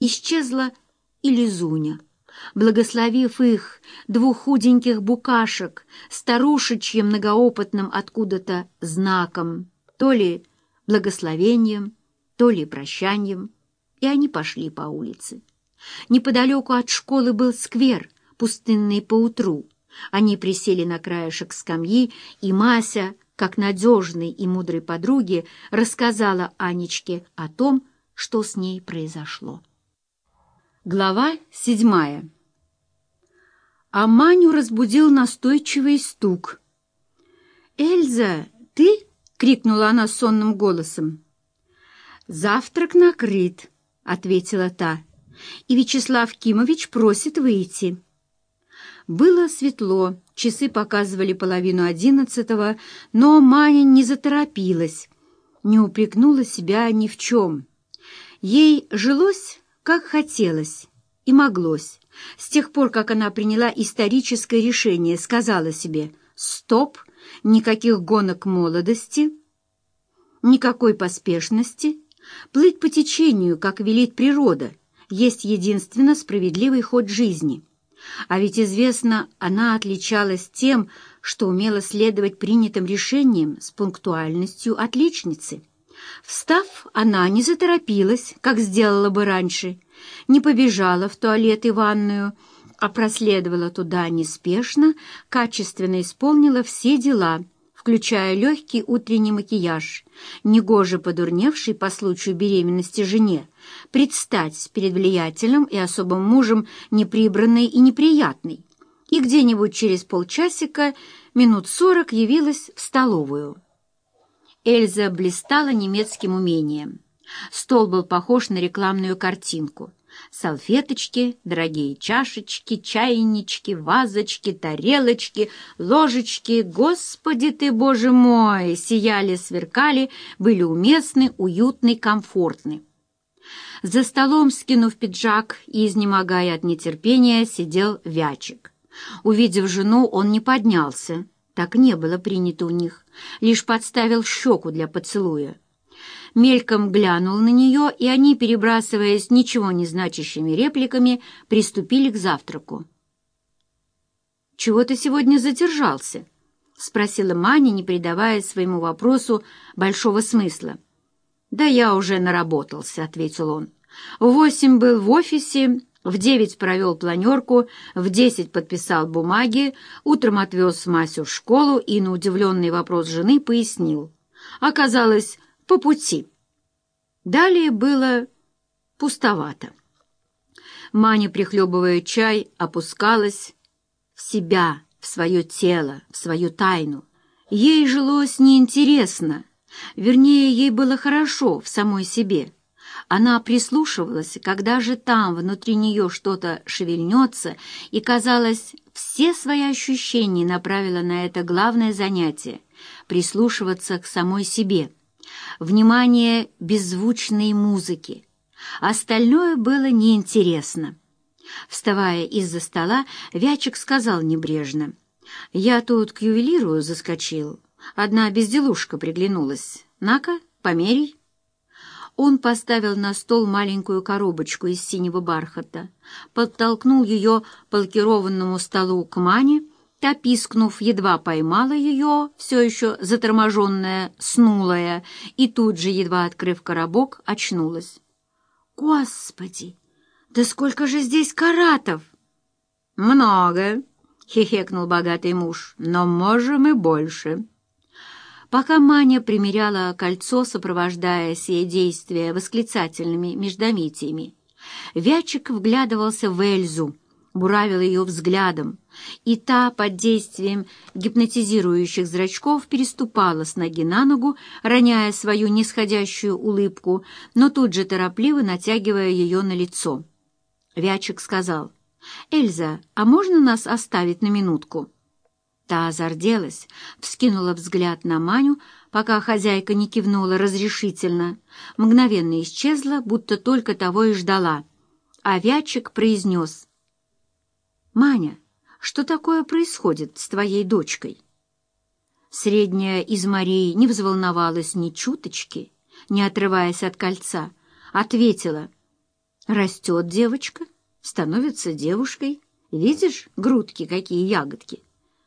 исчезла и Лизуня, благословив их, двух худеньких букашек, старушечьим многоопытным откуда-то знаком, то ли благословением, то ли прощанием, и они пошли по улице. Неподалеку от школы был сквер, пустынный поутру. Они присели на краешек скамьи, и Мася, как надежной и мудрой подруге, рассказала Анечке о том, что с ней произошло. Глава седьмая А разбудил настойчивый стук. «Эльза, ты?» — крикнула она сонным голосом. «Завтрак накрыт», — ответила та, — «и Вячеслав Кимович просит выйти». Было светло, часы показывали половину одиннадцатого, но Маня не заторопилась, не упрекнула себя ни в чем. Ей жилось, как хотелось и моглось. С тех пор, как она приняла историческое решение, сказала себе «Стоп! Никаких гонок молодости!» Никакой поспешности, плыть по течению, как велит природа, есть единственно справедливый ход жизни. А ведь известно, она отличалась тем, что умела следовать принятым решениям с пунктуальностью отличницы. Встав, она не заторопилась, как сделала бы раньше, не побежала в туалет и ванную, а проследовала туда неспешно, качественно исполнила все дела — включая легкий утренний макияж, негоже подурневший по случаю беременности жене, предстать перед влиятельным и особым мужем неприбранной и неприятной, и где-нибудь через полчасика, минут сорок, явилась в столовую. Эльза блистала немецким умением. Стол был похож на рекламную картинку. Салфеточки, дорогие чашечки, чайнички, вазочки, тарелочки, ложечки, господи ты, боже мой, сияли, сверкали, были уместны, уютны, комфортны. За столом, скинув пиджак и изнемогая от нетерпения, сидел Вячик. Увидев жену, он не поднялся, так не было принято у них, лишь подставил щеку для поцелуя мельком глянул на нее, и они, перебрасываясь ничего не значащими репликами, приступили к завтраку. «Чего ты сегодня задержался?» — спросила Маня, не придавая своему вопросу большого смысла. «Да я уже наработался», — ответил он. «В восемь был в офисе, в девять провел планерку, в десять подписал бумаги, утром отвез Масю в школу и на удивленный вопрос жены пояснил. Оказалось, по пути. Далее было пустовато. Маня, прихлебывая чай, опускалась в себя, в свое тело, в свою тайну. Ей жилось неинтересно, вернее, ей было хорошо в самой себе. Она прислушивалась, когда же там внутри нее что-то шевельнется, и, казалось, все свои ощущения направила на это главное занятие — прислушиваться к самой себе — внимание беззвучной музыки. Остальное было неинтересно. Вставая из-за стола, Вячик сказал небрежно. «Я тут к ювелиру заскочил. Одна безделушка приглянулась. На-ка, померяй». Он поставил на стол маленькую коробочку из синего бархата, подтолкнул ее по лакированному столу к Мане, Та, пискнув, едва поймала ее, все еще заторможенная, снулая, и тут же, едва открыв коробок, очнулась. «Господи! Да сколько же здесь каратов!» «Много!» — хихекнул богатый муж. «Но можем и больше!» Пока Маня примеряла кольцо, сопровождая сие действия восклицательными междометиями, Вячик вглядывался в Эльзу, буравил ее взглядом, и та под действием гипнотизирующих зрачков переступала с ноги на ногу, роняя свою нисходящую улыбку, но тут же торопливо натягивая ее на лицо. Вячик сказал, «Эльза, а можно нас оставить на минутку?» Та озарделась, вскинула взгляд на Маню, пока хозяйка не кивнула разрешительно, мгновенно исчезла, будто только того и ждала. А Вячик произнес, «Маня, что такое происходит с твоей дочкой?» Средняя из Марии не взволновалась ни чуточки, не отрываясь от кольца, ответила. Растет девочка, становится девушкой. Видишь, грудки какие ягодки?